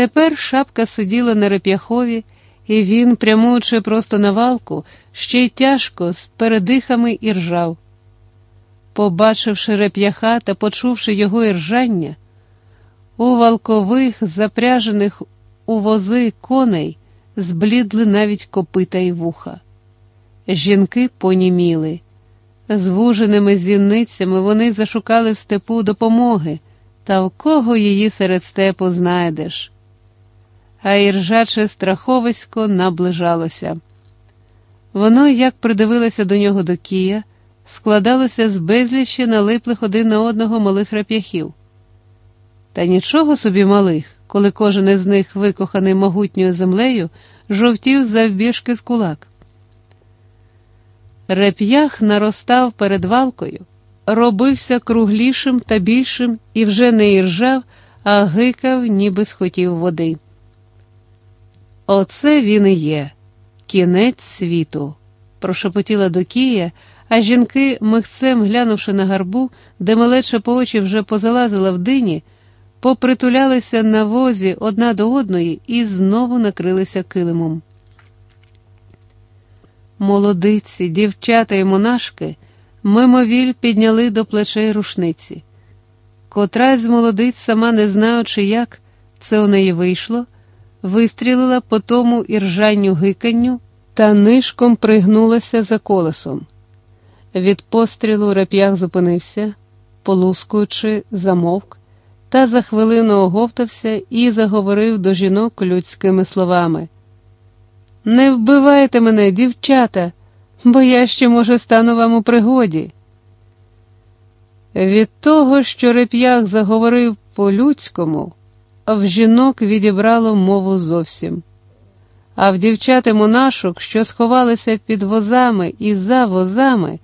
Тепер шапка сиділа на реп'яхові, і він, прямуючи просто на валку, ще й тяжко з передихами іржав. Побачивши реп'яха та почувши його іржання, у валкових, запряжених у вози коней, зблідли навіть копита й вуха. Жінки поніміли. Звуженими зінницями вони зашукали в степу допомоги, та в кого її серед степу знайдеш. А іржаче страховисько наближалося. Воно, як придивилося до нього до Кія, складалося з безлічі налиплих один на одного малих рап'яхів. Та нічого собі малих, коли кожен із них, викоханий могутньою землею, жовтів завбіжки з кулак. Реп'ях наростав перед валкою, робився круглішим та більшим і вже не іржав, а гикав, ніби схотів води. Оце він і є, кінець світу, прошепотіла до Кія, а жінки, михцем глянувши на гарбу, де малеча по очі вже позалазила в дині, попритулялися на возі одна до одної і знову накрилися килимом. Молодиці, дівчата і монашки мимовіль підняли до плечей рушниці. Котра з молодиць, сама не знаючи, як це у неї вийшло, вистрілила по тому іржанню гиканню та нишком пригнулася за колесом. Від пострілу реп'ях зупинився, полускуючи, замовк, та за хвилину оговтався і заговорив до жінок людськими словами. Не вбивайте мене, дівчата, бо я ще, може, стану вам у пригоді. Від того, що реп'ях заговорив по-людському, в жінок відібрало мову зовсім. А в дівчати монашок, що сховалися під возами і за возами,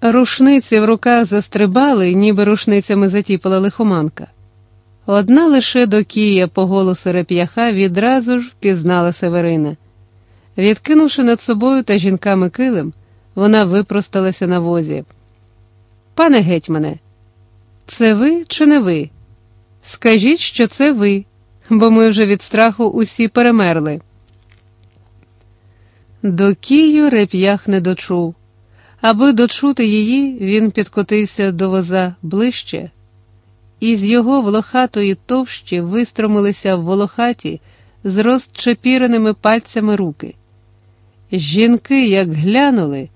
рушниці в руках застрибали, ніби рушницями затіпала лихоманка. Одна лише до Кія по голосу реп'яха відразу ж впізнала Северина. Відкинувши над собою та жінками килим, вона випросталася на возі. Пане гетьмане, це ви чи не ви? Скажіть, що це ви, бо ми вже від страху усі перемерли. До Кію реп'ях не дочув. Аби дочути її, він підкотився до воза ближче. Із його волохатої товщі вистромилися в волохаті з розчепіреними пальцями руки. Жінки, як глянули,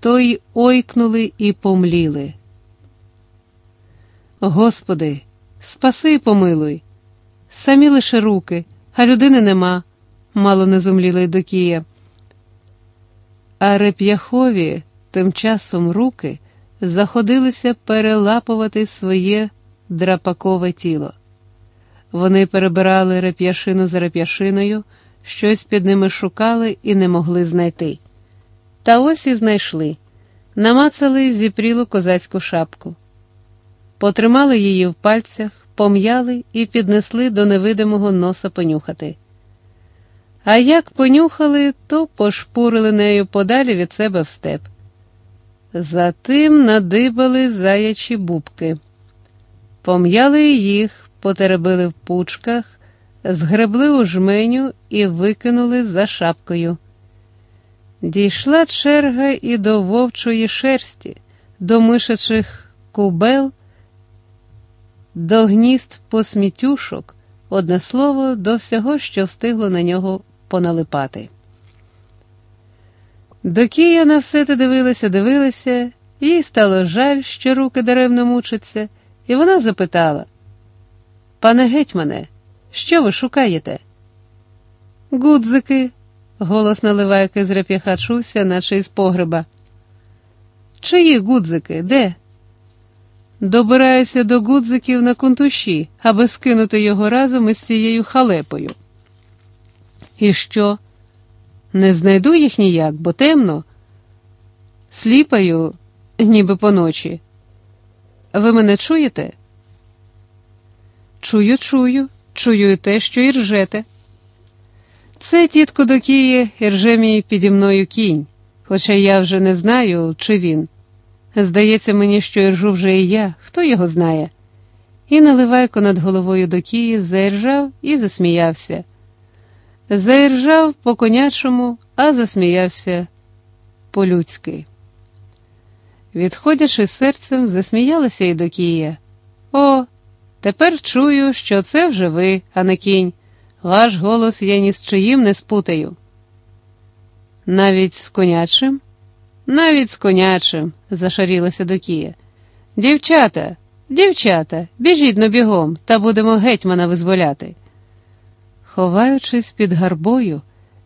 то й ойкнули і помліли. Господи, спаси й помилуй, самі лише руки, а людини нема, мало не зумліла й до Кія. А реп'яхові тим часом руки заходилися перелапувати своє драпакове тіло. Вони перебирали реп'яшину за реп'яшиною, щось під ними шукали і не могли знайти. Та ось і знайшли, намацали зіпрілу козацьку шапку, потримали її в пальцях, пом'яли і піднесли до невидимого носа понюхати. А як понюхали, то пошпурили нею подалі від себе в степ. Затим надибали заячі бубки. Пом'яли їх, потеребили в пучках, згребли у жменю і викинули за шапкою. Дійшла черга і до вовчої шерсті, до мишачих кубел, до гнізд посмітюшок, одне слово, до всього, що встигло на нього поналипати. До Кія на все те дивилася, дивилася, їй стало жаль, що руки даремно мучаться. І вона запитала: Пане гетьмане, що ви шукаєте? Гудзики, голос наливайки з чувся, наче із погреба. Чиї гудзики? Де? Добираюся до гудзиків на кунтуші, аби скинути його разом із цією халепою. І що? Не знайду їх ніяк, бо темно. Сліпаю, ніби поночі. Ви мене чуєте? Чую, чую, чую і те, що і ржете. Це, тітко до Кії, ірже мій піді мною кінь, хоча я вже не знаю, чи він. Здається мені, що іржу вже і я, хто його знає. і наливайко над головою до Кії заіржав і засміявся. Заіржав по конячому, а засміявся по-людськи. Відходячи серцем, засміялася і до Кія. О, тепер чую, що це вже ви, а не кінь. Ваш голос я ні з чиїм не спутаю. Навіть з конячим? Навіть з конячим, зашарілася Докія. Дівчата, дівчата, біжіть но бігом, та будемо гетьмана визволяти. Ховаючись під гарбою,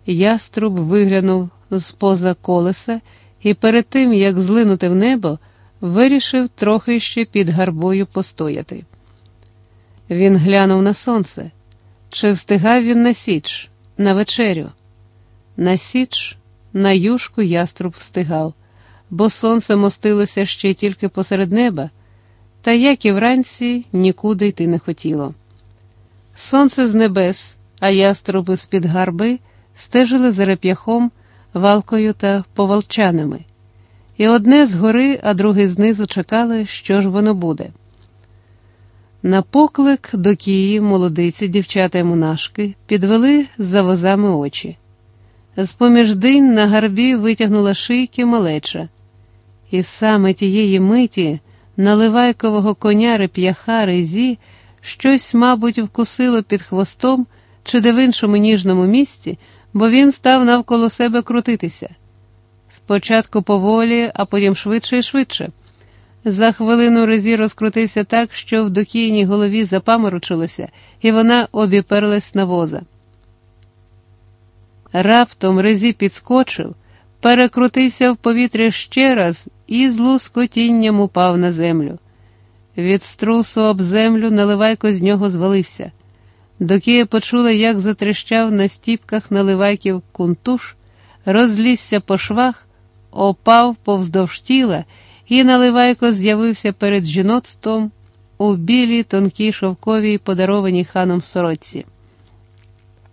яструб виглянув з поза колеса і перед тим, як злинути в небо, вирішив трохи ще під гарбою постояти. Він глянув на сонце. Чи встигав він на січ, на вечерю? На січ, на юшку яструб встигав, бо сонце мостилося ще тільки посеред неба, та як і вранці нікуди йти не хотіло. Сонце з небес, а яструби з під гарби стежили за реп'яхом, валкою та поволчанами, і одне згори, а друге знизу чекали, що ж воно буде. На поклик до Кії молодиці дівчата й монашки підвели за возами очі. З поміж динь на гарбі витягнула шийки малеча, і саме тієї миті наливайкового коня реп'яха резі щось, мабуть, вкусило під хвостом чи де в іншому ніжному місці, бо він став навколо себе крутитися. Спочатку поволі, а потім швидше і швидше. За хвилину резі розкрутився так, що в докійній голові запаморочилося, і вона обіперлась на воза. Раптом резі підскочив, перекрутився в повітря ще раз і з лускотінням упав на землю. Від струсу об землю наливайко з нього звалився. Докія почула, як затрещав на стіпках наливайків кунтуш, розлізся по швах, опав повздовж тіла і наливайко з'явився перед жіноцтвом у білій тонкій шовковій подарованій ханом сорочці.